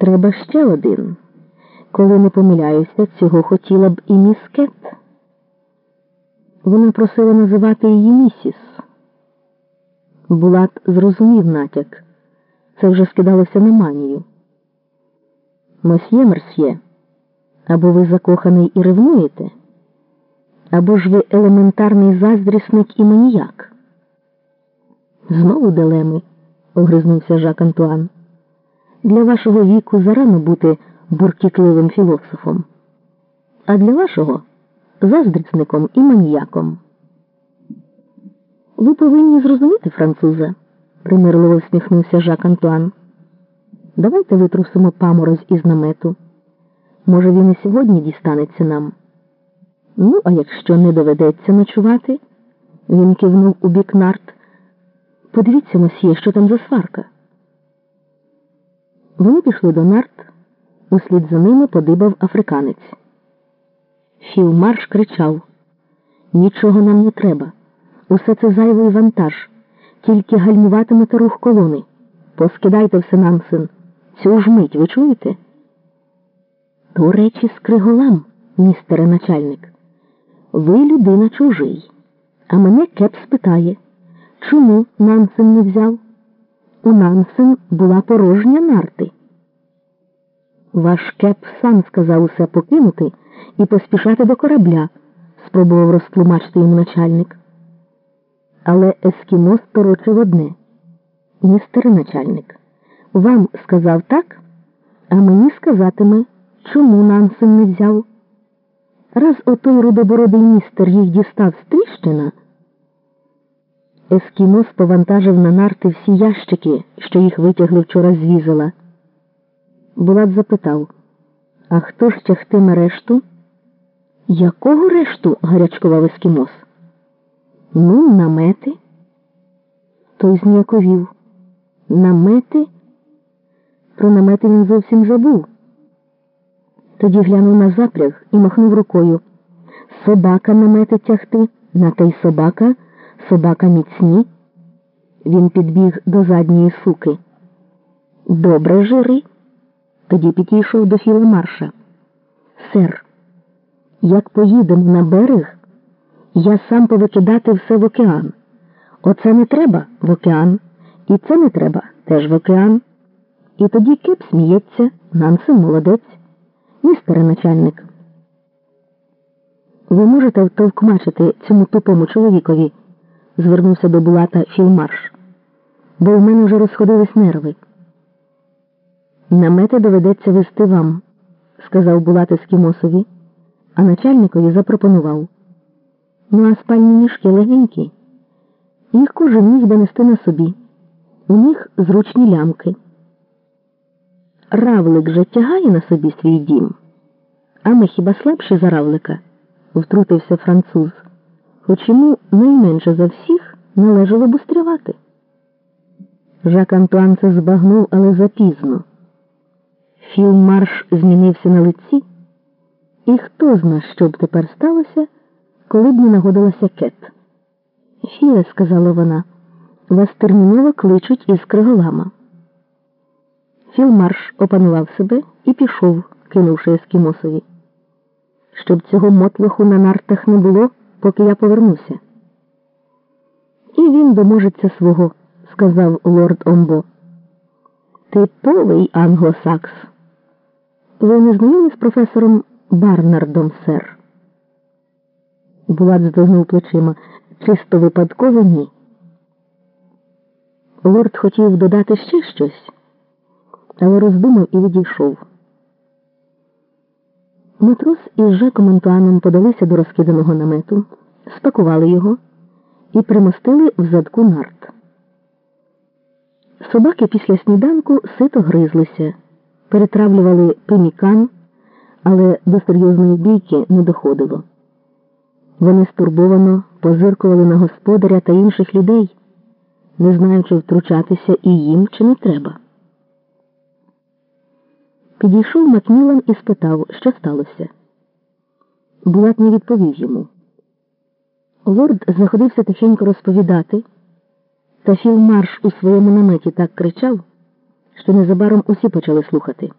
Треба ще один. Коли не помиляюся, цього хотіла б і міс Кет. Вона просила називати її місіс. Булат зрозумів натяк. Це вже скидалося на манію. Мосьє Мерсьє, або ви закоханий і ревнуєте, або ж ви елементарний заздрісник і маніяк. Знову дилеми, огризнувся Жак Антуан. Для вашого віку зарано бути буркітливим філософом, а для вашого заздрісником і маніяком. Ви повинні зрозуміти, француза, примирливо всміхнувся Жак Антуан. Давайте витрусимо памороз із намету. Може, він і сьогодні дістанеться нам. Ну, а якщо не доведеться ночувати, він кивнув у бік нарт. Подивіться, мосьє, що там за сварка. Вони пішли до нарт, услід за ними подибав африканець. Філмарш кричав Нічого нам не треба. Усе це зайвий вантаж. Тільки гальмуватимете рух колони. Поскидайте все нам, син. Цю ж мить, ви чуєте? То речі з криголам, містере начальник. Ви людина чужий. А мене кеп спитає, чому Нансен не взяв? У Нансен була порожня нарти. Ваш кеп сам сказав усе покинути і поспішати до корабля, спробував розтлумачити йому начальник. Але ескімос торочив одне. Містер начальник, вам сказав так, а мені сказатиме, чому Нансен не взяв. Раз отой рудобородий містер їх дістав з тріщина, Ескімос повантажив на нарти всі ящики, що їх витягли вчора з візела. Булат запитав, а хто ж тягтиме решту? Якого решту? гарячкував ескімос. Ну, намети. Той зніяковів. Намети? Про намети він зовсім забув. Тоді глянув на запряг і махнув рукою. Собака намети тягти, на те й собака, собака міцні. Він підбіг до задньої суки. Добре жири. Тоді підійшов до Філа Марша. Сер, як поїдемо на берег, я сам повикидати все в океан. Оце не треба в океан, і це не треба теж в океан. І тоді кип сміється, Нансен молодець, містере начальник. Ви можете втовкмачити цьому тупому чоловікові, звернувся до Булата Філмарш, бо в мене вже розходились нерви. Намети доведеться вести вам, сказав Булат Ескімосові, а начальникові запропонував. Ну, а спальні мішки легенькі. Їх кожен міг би нести на собі. У них зручні лямки. Равлик же тягає на собі свій дім. А ми хіба слабші за равлика? втрутився француз. Хоч йому найменше за всіх належало б устрявати. Жак Антуан це збагнув, але запізно. Філмарш змінився на лиці, і хто зна, що б тепер сталося, коли б не нагодилася кет. Філе, сказала вона, вас терміново кличуть із криголама. Філмарш опанував себе і пішов, кинувши ескімосові. Щоб цього мотлоху на нартах не було, поки я повернуся. І він доможеться свого, сказав лорд Омбо. Типовий англосакс. Ви не знайомі з професором Барнардом, сер? Булат здогнув плечима. Чисто випадково ні. Лорд хотів додати ще щось, але роздумав і відійшов. Матрос із Жаком Антуаном подалися до розкиданого намету, спакували його і примостили в задку нарт. Собаки після сніданку сито гризлися, перетравлювали пимікан, але до серйозної бійки не доходило. Вони стурбовано позиркували на господаря та інших людей, не знаючи втручатися і їм чи не треба. Підійшов Макмілан і спитав, що сталося. Булат не відповів йому. Лорд заходився тихенько розповідати, та філмарш у своєму наметі так кричав, що незабаром усі почали слухати.